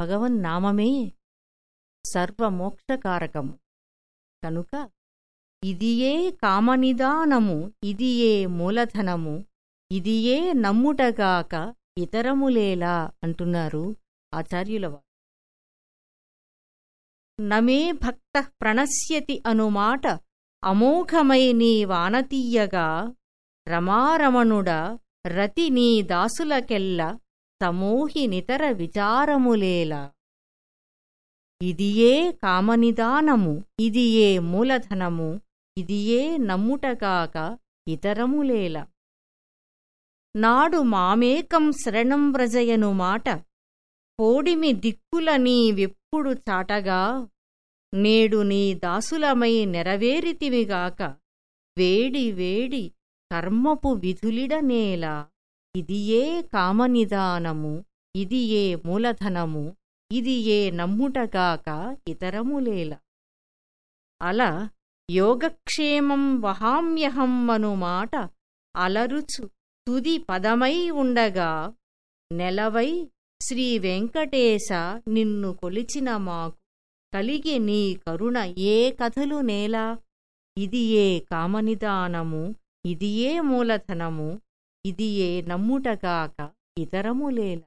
భగవన్నామమే సర్వమోక్షకారకము కనుక ఇదియే కామనిదానము ఇదియే మూలధనము ఇదియే నమ్ముటగాక ఇతరములేలా అంటున్నారు ఆచార్యులవారు. నమే భక్త ప్రణశ్యతి అనుమాట అమోఘమై నీ వానతీయగా రమారమణుడ రతి నీ దాసులకెల్ల తమోహి నితర విచారములేలా. ఇదియే కామనిదానము ఇదియే మూలధనము ఇదియే నమ్ముటగాక ఇతరములేల. నాడు మామేకం శరణం వ్రజయను మాట పోడిమి దిక్కుల నీ వెప్పుడు చాటగా నేడు నీ దాసులమై నెరవేరితివిగాక వేడి వేడి కర్మపు విధులిడనేలా ఇదియే కామనిదానము ఇదియే మూలధనము ఇది ఏ నమ్ముటగాక ఇతరములేల అల యోగక్షేమం వహామ్యహం అనుమాట అలరుచు తుది పదమై ఉండగా నెలవై శ్రీ వెంకటేశ నిన్ను కొలిచిన మాకు కలిగి నీ కరుణ ఏ కథలు నేలా? ఇది ఏ కామనిదానము ఇది ఏ మూలధనము ఇది ఏ నమ్ముటగాక ఇతరములేల